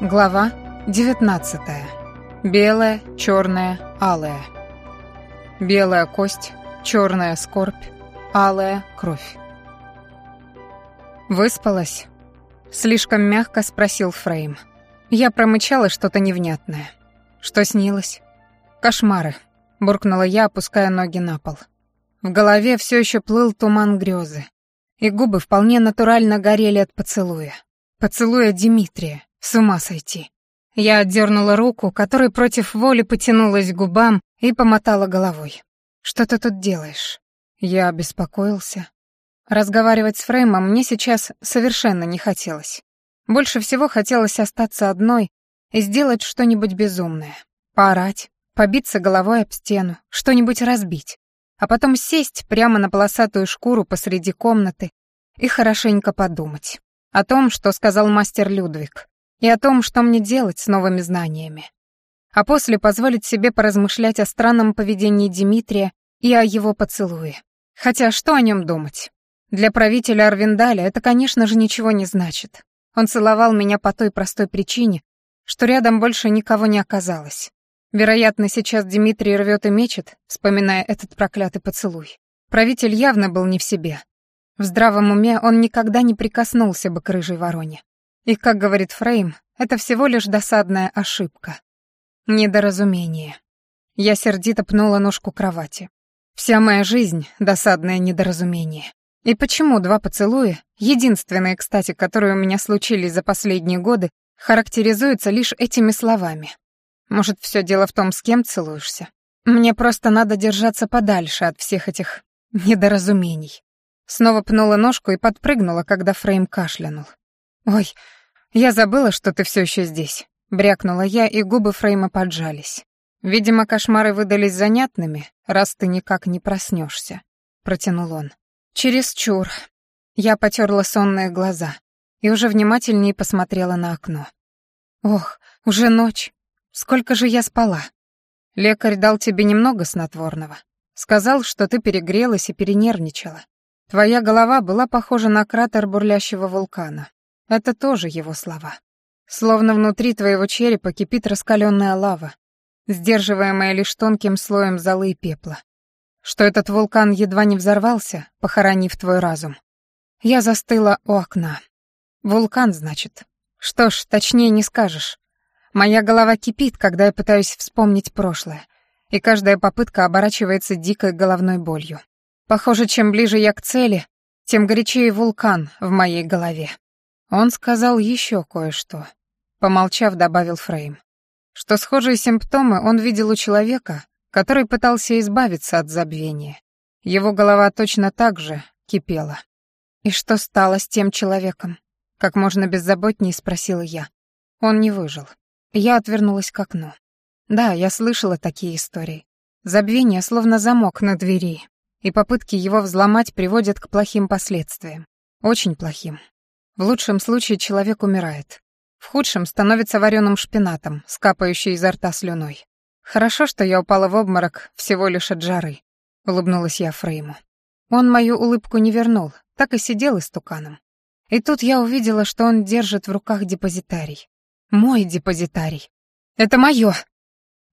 Глава 19. Белая, черная, алая. Белая кость, черная скорбь, алая кровь. Выспалась? Слишком мягко спросил Фрейм. Я промычала что-то невнятное. Что снилось? Кошмары, буркнула я, опуская ноги на пол. В голове все еще плыл туман грезы, и губы вполне натурально горели от поцелуя. Поцелуя Дмитрия. С ума сойти. Я отдернула руку, которой против воли потянулась к губам и помотала головой. «Что ты тут делаешь?» Я обеспокоился. Разговаривать с Фреймом мне сейчас совершенно не хотелось. Больше всего хотелось остаться одной и сделать что-нибудь безумное. Поорать, побиться головой об стену, что-нибудь разбить, а потом сесть прямо на полосатую шкуру посреди комнаты и хорошенько подумать о том, что сказал мастер Людвиг, и о том, что мне делать с новыми знаниями. А после позволить себе поразмышлять о странном поведении Дмитрия и о его поцелуе. Хотя что о нем думать? Для правителя Арвиндаля это, конечно же, ничего не значит. Он целовал меня по той простой причине, что рядом больше никого не оказалось. Вероятно, сейчас Дмитрий рвет и мечет, вспоминая этот проклятый поцелуй. Правитель явно был не в себе. В здравом уме он никогда не прикоснулся бы к рыжей вороне. И, как говорит Фрейм, это всего лишь досадная ошибка. Недоразумение. Я сердито пнула ножку кровати. Вся моя жизнь — досадное недоразумение. И почему два поцелуя, единственные, кстати, которые у меня случились за последние годы, характеризуются лишь этими словами? Может, все дело в том, с кем целуешься? Мне просто надо держаться подальше от всех этих недоразумений. Снова пнула ножку и подпрыгнула, когда Фрейм кашлянул. «Ой, «Я забыла, что ты все еще здесь», — брякнула я, и губы Фрейма поджались. «Видимо, кошмары выдались занятными, раз ты никак не проснешься», — протянул он. Через чур. Я потерла сонные глаза и уже внимательнее посмотрела на окно. «Ох, уже ночь. Сколько же я спала?» «Лекарь дал тебе немного снотворного. Сказал, что ты перегрелась и перенервничала. Твоя голова была похожа на кратер бурлящего вулкана. Это тоже его слова. Словно внутри твоего черепа кипит раскаленная лава, сдерживаемая лишь тонким слоем золы и пепла. Что этот вулкан едва не взорвался, похоронив твой разум. Я застыла у окна. Вулкан, значит. Что ж, точнее не скажешь. Моя голова кипит, когда я пытаюсь вспомнить прошлое, и каждая попытка оборачивается дикой головной болью. Похоже, чем ближе я к цели, тем горячее вулкан в моей голове. Он сказал еще кое-что. Помолчав, добавил Фрейм. Что схожие симптомы он видел у человека, который пытался избавиться от забвения. Его голова точно так же кипела. «И что стало с тем человеком?» Как можно беззаботнее спросила я. Он не выжил. Я отвернулась к окну. Да, я слышала такие истории. Забвение словно замок на двери, и попытки его взломать приводят к плохим последствиям. Очень плохим. В лучшем случае человек умирает. В худшем становится вареным шпинатом, скапающий изо рта слюной. «Хорошо, что я упала в обморок всего лишь от жары», — улыбнулась я Фрейму. Он мою улыбку не вернул, так и сидел истуканом. И тут я увидела, что он держит в руках депозитарий. Мой депозитарий. Это моё!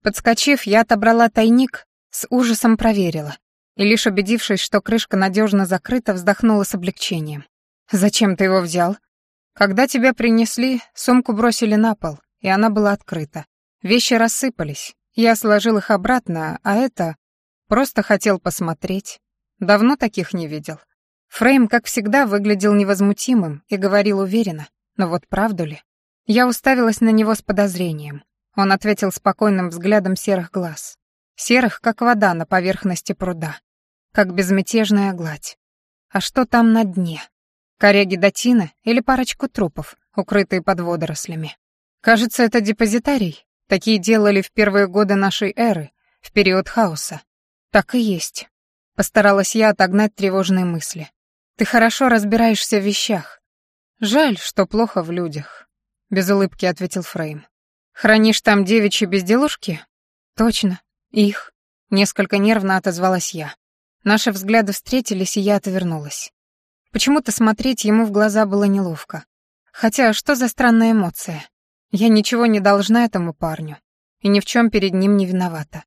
Подскочив, я отобрала тайник, с ужасом проверила. И лишь убедившись, что крышка надёжно закрыта, вздохнула с облегчением. «Зачем ты его взял?» «Когда тебя принесли, сумку бросили на пол, и она была открыта. Вещи рассыпались. Я сложил их обратно, а это... Просто хотел посмотреть. Давно таких не видел». Фрейм, как всегда, выглядел невозмутимым и говорил уверенно. Но вот правду ли? Я уставилась на него с подозрением. Он ответил спокойным взглядом серых глаз. Серых, как вода на поверхности пруда. Как безмятежная гладь. А что там на дне? Коре гидотина или парочку трупов, укрытые под водорослями. Кажется, это депозитарий. Такие делали в первые годы нашей эры, в период хаоса. Так и есть. Постаралась я отогнать тревожные мысли. Ты хорошо разбираешься в вещах. Жаль, что плохо в людях. Без улыбки ответил Фрейм. Хранишь там девичьи безделушки? Точно, их. Несколько нервно отозвалась я. Наши взгляды встретились, и я отвернулась. Почему-то смотреть ему в глаза было неловко. Хотя что за странная эмоция? Я ничего не должна этому парню. И ни в чем перед ним не виновата.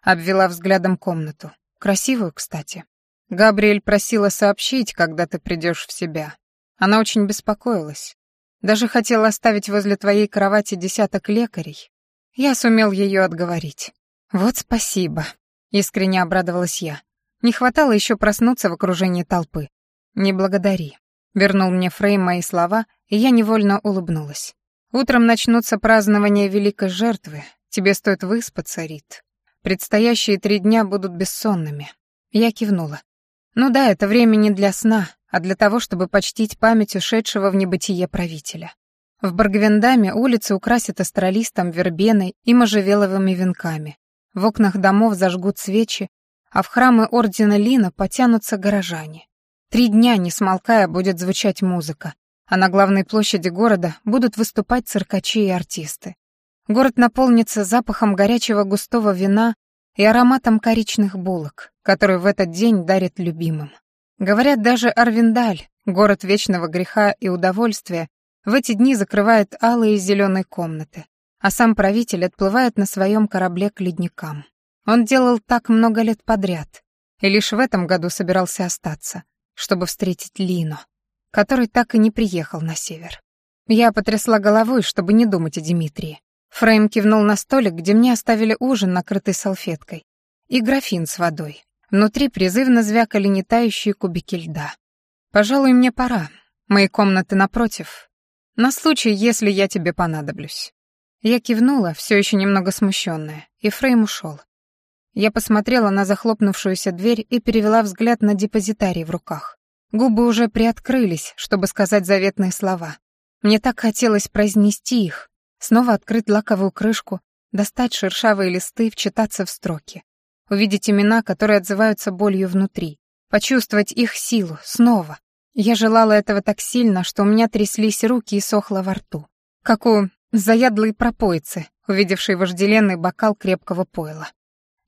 Обвела взглядом комнату. Красивую, кстати. Габриэль просила сообщить, когда ты придешь в себя. Она очень беспокоилась. Даже хотела оставить возле твоей кровати десяток лекарей. Я сумел ее отговорить. Вот спасибо. Искренне обрадовалась я. Не хватало еще проснуться в окружении толпы. «Не благодари», — вернул мне Фрейм мои слова, и я невольно улыбнулась. «Утром начнутся празднования Великой Жертвы. Тебе стоит выспаться, Рит. Предстоящие три дня будут бессонными». Я кивнула. «Ну да, это время не для сна, а для того, чтобы почтить память ушедшего в небытие правителя. В Баргвендаме улицы украсят астролистом, вербеной и можжевеловыми венками. В окнах домов зажгут свечи, а в храмы ордена Лина потянутся горожане. Три дня, не смолкая, будет звучать музыка, а на главной площади города будут выступать циркачи и артисты. Город наполнится запахом горячего густого вина и ароматом коричных булок, которые в этот день дарят любимым. Говорят, даже Арвендаль, город вечного греха и удовольствия, в эти дни закрывает алые и зеленые комнаты, а сам правитель отплывает на своем корабле к ледникам. Он делал так много лет подряд, и лишь в этом году собирался остаться — чтобы встретить Лину, который так и не приехал на север. Я потрясла головой, чтобы не думать о Дмитрии. Фрейм кивнул на столик, где мне оставили ужин, накрытый салфеткой, и графин с водой. Внутри призывно звякали не тающие кубики льда. «Пожалуй, мне пора. Мои комнаты напротив. На случай, если я тебе понадоблюсь». Я кивнула, все еще немного смущенная, и Фрейм ушел. Я посмотрела на захлопнувшуюся дверь и перевела взгляд на депозитарий в руках. Губы уже приоткрылись, чтобы сказать заветные слова. Мне так хотелось произнести их, снова открыть лаковую крышку, достать шершавые листы, вчитаться в строки. Увидеть имена, которые отзываются болью внутри. Почувствовать их силу, снова. Я желала этого так сильно, что у меня тряслись руки и сохло во рту. Как у заядлой пропоицы, увидевшей вожделенный бокал крепкого пойла.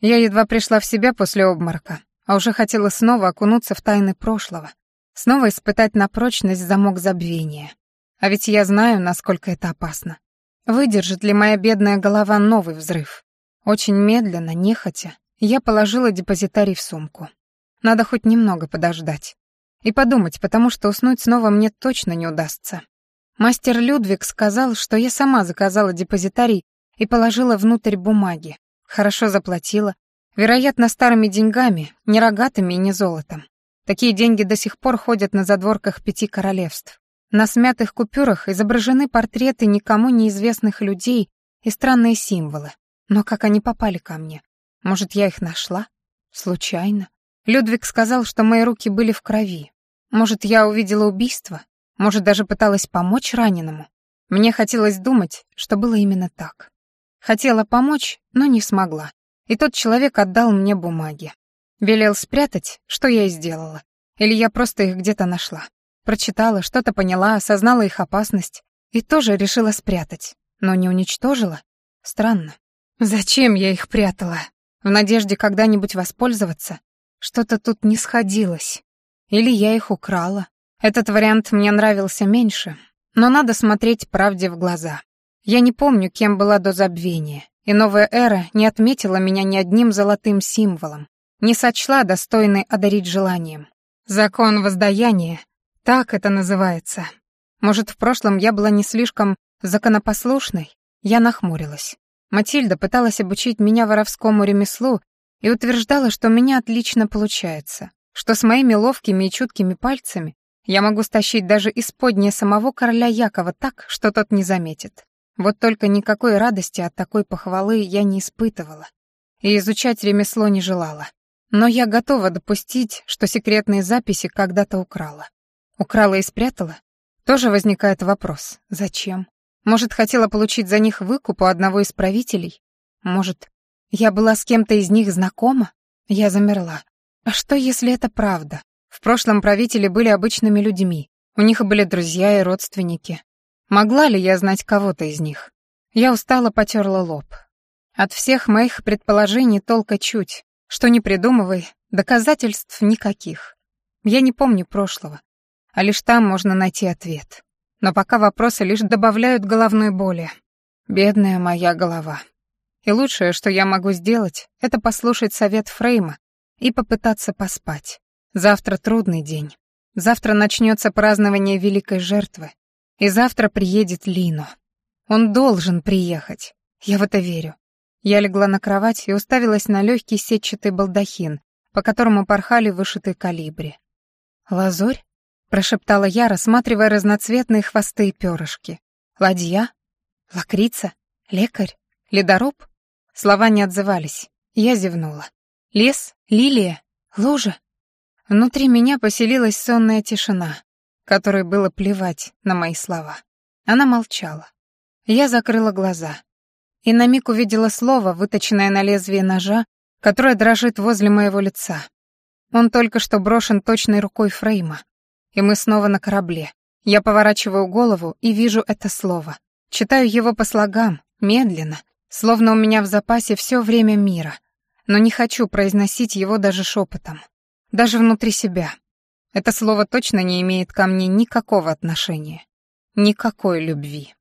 Я едва пришла в себя после обморока, а уже хотела снова окунуться в тайны прошлого, снова испытать на прочность замок забвения. А ведь я знаю, насколько это опасно. Выдержит ли моя бедная голова новый взрыв? Очень медленно, нехотя, я положила депозитарий в сумку. Надо хоть немного подождать. И подумать, потому что уснуть снова мне точно не удастся. Мастер Людвиг сказал, что я сама заказала депозитарий и положила внутрь бумаги, Хорошо заплатила. Вероятно, старыми деньгами, не рогатыми и не золотом. Такие деньги до сих пор ходят на задворках пяти королевств. На смятых купюрах изображены портреты никому неизвестных людей и странные символы. Но как они попали ко мне? Может, я их нашла? Случайно? Людвиг сказал, что мои руки были в крови. Может, я увидела убийство? Может, даже пыталась помочь раненому? Мне хотелось думать, что было именно так. Хотела помочь, но не смогла. И тот человек отдал мне бумаги. Велел спрятать, что я и сделала. Или я просто их где-то нашла. Прочитала, что-то поняла, осознала их опасность. И тоже решила спрятать. Но не уничтожила. Странно. Зачем я их прятала? В надежде когда-нибудь воспользоваться? Что-то тут не сходилось. Или я их украла. Этот вариант мне нравился меньше, но надо смотреть правде в глаза. Я не помню, кем была до забвения, и новая эра не отметила меня ни одним золотым символом, не сочла достойной одарить желанием. Закон воздаяния, так это называется. Может, в прошлом я была не слишком законопослушной? Я нахмурилась. Матильда пыталась обучить меня воровскому ремеслу и утверждала, что у меня отлично получается, что с моими ловкими и чуткими пальцами я могу стащить даже исподнее самого короля Якова так, что тот не заметит. Вот только никакой радости от такой похвалы я не испытывала и изучать ремесло не желала. Но я готова допустить, что секретные записи когда-то украла. Украла и спрятала? Тоже возникает вопрос. Зачем? Может, хотела получить за них выкуп у одного из правителей? Может, я была с кем-то из них знакома? Я замерла. А что, если это правда? В прошлом правители были обычными людьми. У них были друзья и родственники. Могла ли я знать кого-то из них? Я устало потерла лоб. От всех моих предположений толка чуть, что не придумывай, доказательств никаких. Я не помню прошлого, а лишь там можно найти ответ. Но пока вопросы лишь добавляют головной боли. Бедная моя голова. И лучшее, что я могу сделать, это послушать совет Фрейма и попытаться поспать. Завтра трудный день. Завтра начнется празднование Великой Жертвы. И завтра приедет Лино. Он должен приехать. Я в это верю. Я легла на кровать и уставилась на легкий сетчатый балдахин, по которому порхали вышитые калибри. «Лазурь?» — прошептала я, рассматривая разноцветные хвосты и перышки. «Ладья? Лакрица? Лекарь? Ледоруб?» Слова не отзывались. Я зевнула. «Лес? Лилия? Лужа?» Внутри меня поселилась сонная тишина, которой было плевать на мои слова. Она молчала. Я закрыла глаза. И на миг увидела слово, выточенное на лезвие ножа, которое дрожит возле моего лица. Он только что брошен точной рукой Фрейма. И мы снова на корабле. Я поворачиваю голову и вижу это слово. Читаю его по слогам, медленно, словно у меня в запасе все время мира. Но не хочу произносить его даже шепотом. Даже внутри себя. Это слово точно не имеет ко мне никакого отношения. Никакой любви.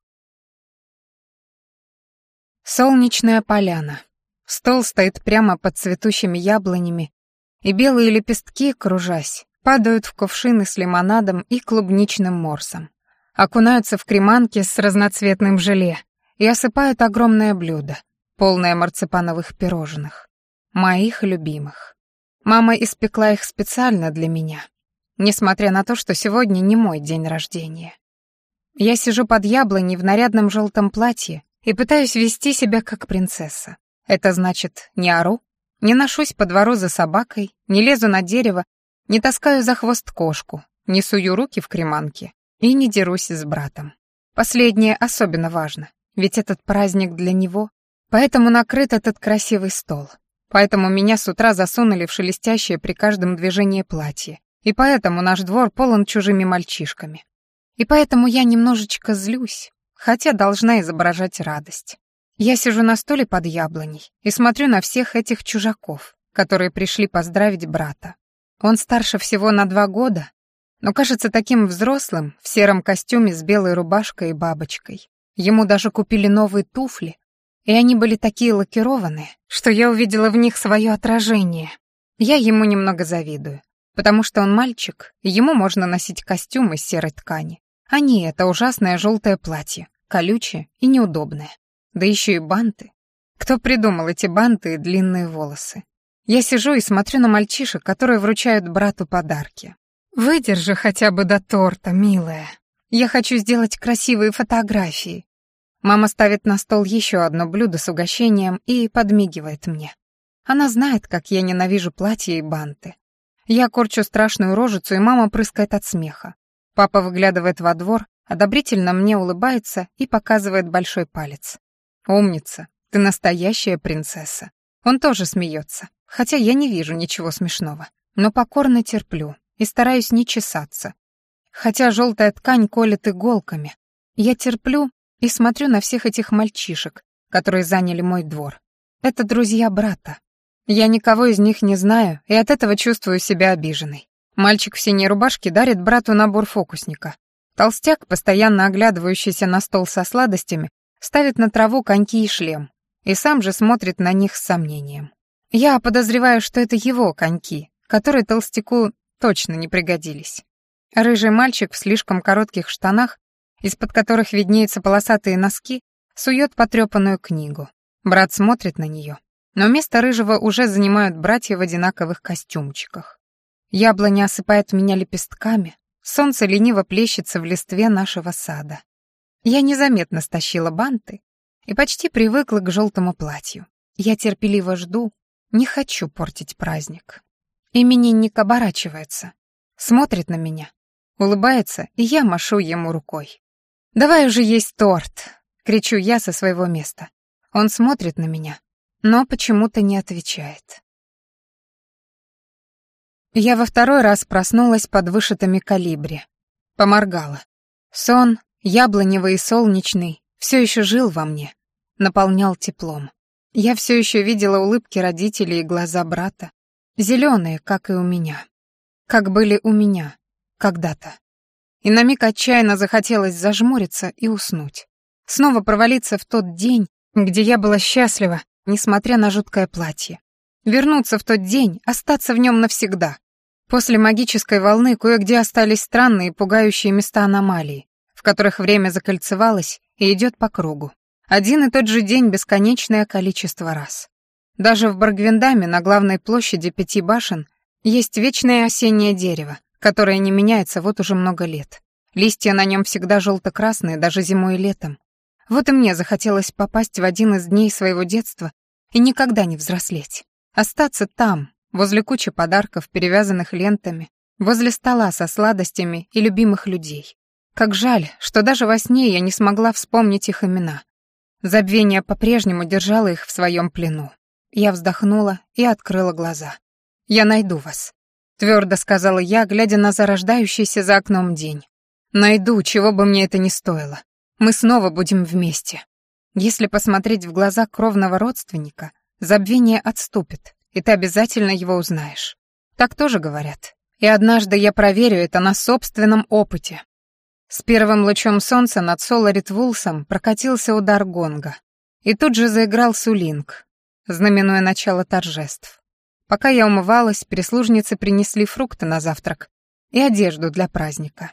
Солнечная поляна. Стол стоит прямо под цветущими яблонями, и белые лепестки, кружась, падают в кувшины с лимонадом и клубничным морсом. Окунаются в креманки с разноцветным желе и осыпают огромное блюдо, полное марципановых пирожных. Моих любимых. Мама испекла их специально для меня несмотря на то, что сегодня не мой день рождения. Я сижу под яблоней в нарядном желтом платье и пытаюсь вести себя как принцесса. Это значит, не ору, не ношусь по двору за собакой, не лезу на дерево, не таскаю за хвост кошку, не сую руки в креманки и не дерусь с братом. Последнее особенно важно, ведь этот праздник для него, поэтому накрыт этот красивый стол. Поэтому меня с утра засунули в шелестящее при каждом движении платье, и поэтому наш двор полон чужими мальчишками. И поэтому я немножечко злюсь, хотя должна изображать радость. Я сижу на столе под яблоней и смотрю на всех этих чужаков, которые пришли поздравить брата. Он старше всего на два года, но кажется таким взрослым в сером костюме с белой рубашкой и бабочкой. Ему даже купили новые туфли, и они были такие лакированные, что я увидела в них свое отражение. Я ему немного завидую потому что он мальчик, ему можно носить костюм из серой ткани, а не это ужасное желтое платье, колючее и неудобное. Да еще и банты. Кто придумал эти банты и длинные волосы? Я сижу и смотрю на мальчишек, которые вручают брату подарки. «Выдержи хотя бы до торта, милая. Я хочу сделать красивые фотографии». Мама ставит на стол еще одно блюдо с угощением и подмигивает мне. Она знает, как я ненавижу платья и банты. Я корчу страшную рожицу, и мама прыскает от смеха. Папа выглядывает во двор, одобрительно мне улыбается и показывает большой палец. «Умница, ты настоящая принцесса». Он тоже смеется, хотя я не вижу ничего смешного. Но покорно терплю и стараюсь не чесаться. Хотя желтая ткань колет иголками. Я терплю и смотрю на всех этих мальчишек, которые заняли мой двор. Это друзья брата, я никого из них не знаю и от этого чувствую себя обиженной. Мальчик в синей рубашке дарит брату набор фокусника. Толстяк, постоянно оглядывающийся на стол со сладостями, ставит на траву коньки и шлем, и сам же смотрит на них с сомнением. Я подозреваю, что это его коньки, которые толстяку точно не пригодились. Рыжий мальчик в слишком коротких штанах, из-под которых виднеются полосатые носки, сует потрепанную книгу. Брат смотрит на нее, но место рыжего уже занимают братья в одинаковых костюмчиках. Яблоня осыпает меня лепестками, солнце лениво плещется в листве нашего сада. Я незаметно стащила банты и почти привыкла к желтому платью. Я терпеливо жду, не хочу портить праздник. Именинник оборачивается, смотрит на меня, улыбается, и я машу ему рукой. «Давай уже есть торт!» — кричу я со своего места. Он смотрит на меня, но почему-то не отвечает. Я во второй раз проснулась под вышитыми калибри. Поморгала. Сон, яблоневый и солнечный, все еще жил во мне, наполнял теплом. Я все еще видела улыбки родителей и глаза брата, зеленые, как и у меня. Как были у меня, когда-то. И на миг отчаянно захотелось зажмуриться и уснуть. Снова провалиться в тот день, где я была счастлива несмотря на жуткое платье. Вернуться в тот день, остаться в нем навсегда. После магической волны кое-где остались странные пугающие места аномалии, в которых время закольцевалось и идет по кругу. Один и тот же день бесконечное количество раз. Даже в Баргвиндаме на главной площади Пяти башен есть вечное осеннее дерево, которое не меняется вот уже много лет. Листья на нем всегда желто-красные, даже зимой и летом. Вот и мне захотелось попасть в один из дней своего детства и никогда не взрослеть. Остаться там, возле кучи подарков, перевязанных лентами, возле стола со сладостями и любимых людей. Как жаль, что даже во сне я не смогла вспомнить их имена. Забвение по-прежнему держало их в своем плену. Я вздохнула и открыла глаза. «Я найду вас», — твердо сказала я, глядя на зарождающийся за окном день. «Найду, чего бы мне это ни стоило. Мы снова будем вместе». Если посмотреть в глаза кровного родственника, забвение отступит, и ты обязательно его узнаешь. Так тоже говорят. И однажды я проверю это на собственном опыте. С первым лучом солнца над Соларит Вулсом прокатился удар гонга. И тут же заиграл сулинг, знаменуя начало торжеств. Пока я умывалась, прислужницы принесли фрукты на завтрак и одежду для праздника.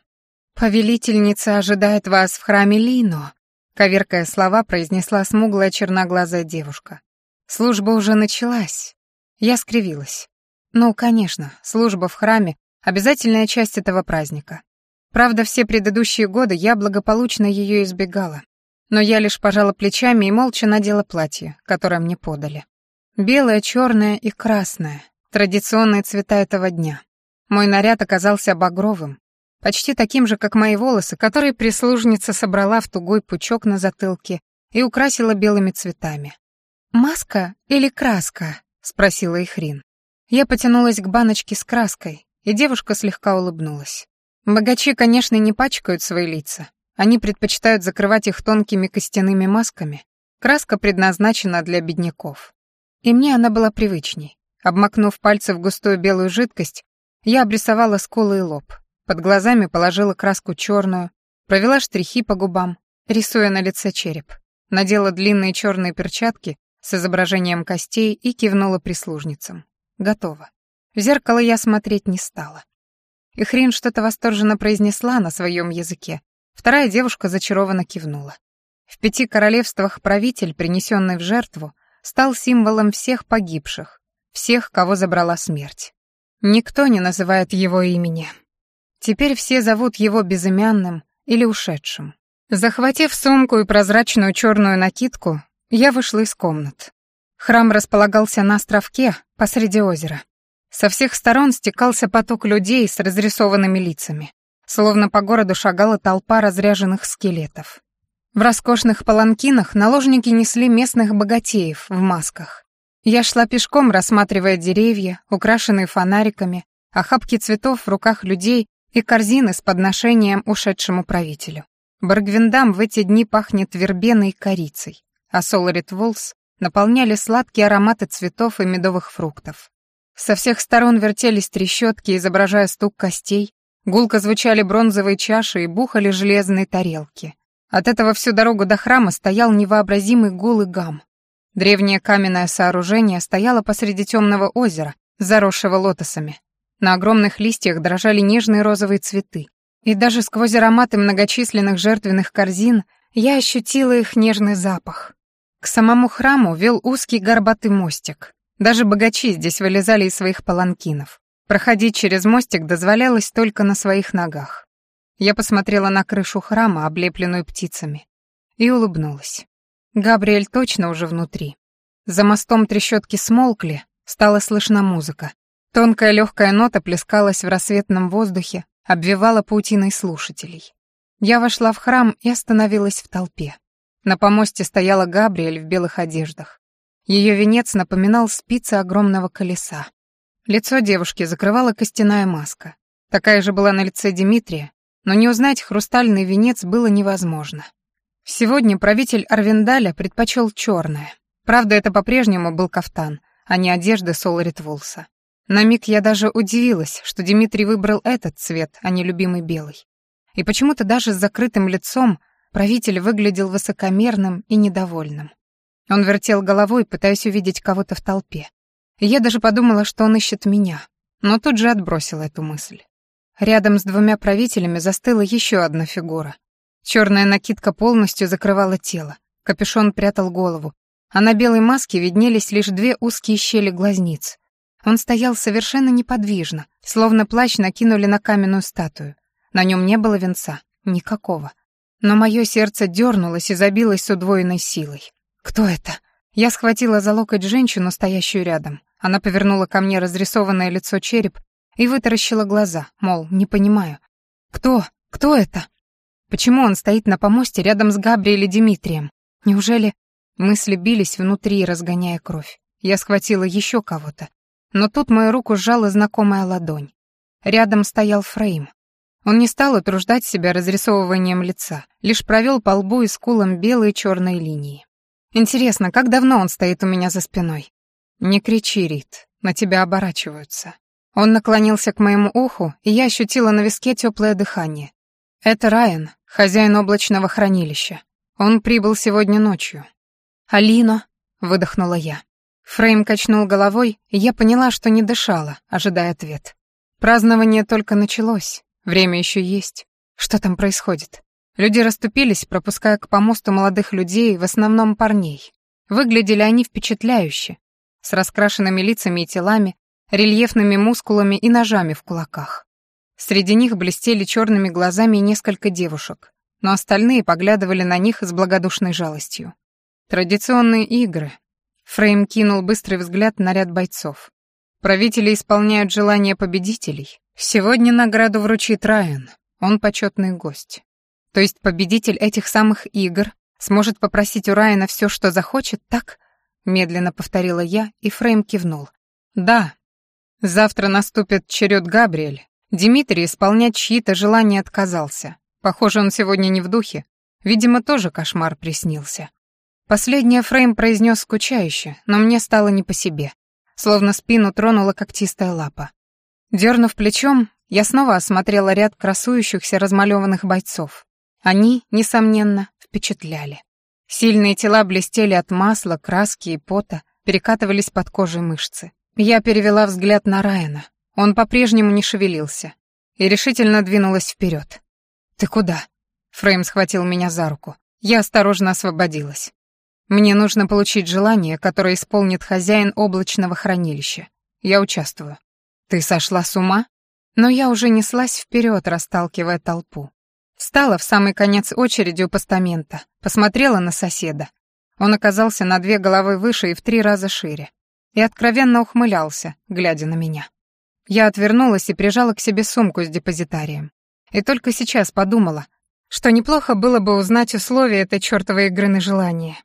«Повелительница ожидает вас в храме Лино», коверкая слова, произнесла смуглая черноглазая девушка. Служба уже началась. Я скривилась. Ну, конечно, служба в храме — обязательная часть этого праздника. Правда, все предыдущие годы я благополучно ее избегала. Но я лишь пожала плечами и молча надела платье, которое мне подали. Белое, черное и красное — традиционные цвета этого дня. Мой наряд оказался багровым, почти таким же, как мои волосы, которые прислужница собрала в тугой пучок на затылке и украсила белыми цветами. «Маска или краска?» — спросила Ихрин. Я потянулась к баночке с краской, и девушка слегка улыбнулась. Богачи, конечно, не пачкают свои лица. Они предпочитают закрывать их тонкими костяными масками. Краска предназначена для бедняков. И мне она была привычней. Обмакнув пальцы в густую белую жидкость, я обрисовала сколы и лоб. Под глазами положила краску черную, провела штрихи по губам, рисуя на лице череп. Надела длинные черные перчатки с изображением костей и кивнула прислужницам. Готово. В зеркало я смотреть не стала. И хрен что-то восторженно произнесла на своем языке. Вторая девушка зачарованно кивнула. В пяти королевствах правитель, принесенный в жертву, стал символом всех погибших, всех, кого забрала смерть. Никто не называет его имени, Теперь все зовут его безымянным или ушедшим. Захватив сумку и прозрачную черную накидку, я вышла из комнат. Храм располагался на островке посреди озера. Со всех сторон стекался поток людей с разрисованными лицами. Словно по городу шагала толпа разряженных скелетов. В роскошных паланкинах наложники несли местных богатеев в масках. Я шла пешком, рассматривая деревья, украшенные фонариками, охапки цветов в руках людей и корзины с подношением ушедшему правителю. Баргвиндам в эти дни пахнет вербеной и корицей, а Соларит Волс наполняли сладкие ароматы цветов и медовых фруктов. Со всех сторон вертелись трещотки, изображая стук костей, гулко звучали бронзовые чаши и бухали железные тарелки. От этого всю дорогу до храма стоял невообразимый гул и гам. Древнее каменное сооружение стояло посреди темного озера, заросшего лотосами, на огромных листьях дрожали нежные розовые цветы. И даже сквозь ароматы многочисленных жертвенных корзин я ощутила их нежный запах. К самому храму вел узкий горбатый мостик. Даже богачи здесь вылезали из своих паланкинов. Проходить через мостик дозволялось только на своих ногах. Я посмотрела на крышу храма, облепленную птицами, и улыбнулась. Габриэль точно уже внутри. За мостом трещотки смолкли, стала слышна музыка, Тонкая легкая нота плескалась в рассветном воздухе, обвивала паутиной слушателей. Я вошла в храм и остановилась в толпе. На помосте стояла Габриэль в белых одеждах. Ее венец напоминал спицы огромного колеса. Лицо девушки закрывала костяная маска. Такая же была на лице Дмитрия, но не узнать хрустальный венец было невозможно. Сегодня правитель Арвендаля предпочел черное. Правда, это по-прежнему был кафтан, а не одежда Соларит Вулса. На миг я даже удивилась, что Дмитрий выбрал этот цвет, а не любимый белый. И почему-то даже с закрытым лицом правитель выглядел высокомерным и недовольным. Он вертел головой, пытаясь увидеть кого-то в толпе. Я даже подумала, что он ищет меня, но тут же отбросила эту мысль. Рядом с двумя правителями застыла еще одна фигура. Черная накидка полностью закрывала тело, капюшон прятал голову, а на белой маске виднелись лишь две узкие щели глазниц, он стоял совершенно неподвижно, словно плащ накинули на каменную статую. На нем не было венца, никакого. Но мое сердце дернулось и забилось с удвоенной силой. «Кто это?» Я схватила за локоть женщину, стоящую рядом. Она повернула ко мне разрисованное лицо череп и вытаращила глаза, мол, не понимаю. «Кто? Кто это?» «Почему он стоит на помосте рядом с Габриэлем или Дмитрием? Неужели...» Мысли бились внутри, разгоняя кровь. Я схватила еще кого-то, но тут мою руку сжала знакомая ладонь. Рядом стоял Фрейм. Он не стал утруждать себя разрисовыванием лица, лишь провел по лбу и скулам белые и черные линии. Интересно, как давно он стоит у меня за спиной? Не кричи, Рит, на тебя оборачиваются. Он наклонился к моему уху, и я ощутила на виске теплое дыхание. Это Райан, хозяин облачного хранилища. Он прибыл сегодня ночью. Алина, — выдохнула я. Фрейм качнул головой, и я поняла, что не дышала, ожидая ответ. Празднование только началось, время еще есть. Что там происходит? Люди расступились, пропуская к помосту молодых людей, в основном парней. Выглядели они впечатляюще, с раскрашенными лицами и телами, рельефными мускулами и ножами в кулаках. Среди них блестели черными глазами несколько девушек, но остальные поглядывали на них с благодушной жалостью. Традиционные игры, Фрейм кинул быстрый взгляд на ряд бойцов. Правители исполняют желания победителей. Сегодня награду вручит Райан. Он почетный гость. То есть победитель этих самых игр сможет попросить у Райана все, что захочет, так? Медленно повторила я, и Фрейм кивнул. Да. Завтра наступит черед Габриэль. Дмитрий исполнять чьи-то желания отказался. Похоже, он сегодня не в духе. Видимо, тоже кошмар приснился. Последнее Фрейм произнес скучающе, но мне стало не по себе. Словно спину тронула когтистая лапа. Дернув плечом, я снова осмотрела ряд красующихся размалеванных бойцов. Они, несомненно, впечатляли. Сильные тела блестели от масла, краски и пота, перекатывались под кожей мышцы. Я перевела взгляд на Райана. Он по-прежнему не шевелился. И решительно двинулась вперед. «Ты куда?» Фрейм схватил меня за руку. Я осторожно освободилась. Мне нужно получить желание, которое исполнит хозяин облачного хранилища. Я участвую. Ты сошла с ума? Но я уже неслась вперед, расталкивая толпу. Встала в самый конец очереди у постамента, посмотрела на соседа. Он оказался на две головы выше и в три раза шире. И откровенно ухмылялся, глядя на меня. Я отвернулась и прижала к себе сумку с депозитарием. И только сейчас подумала, что неплохо было бы узнать условия этой чертовой игры на желание.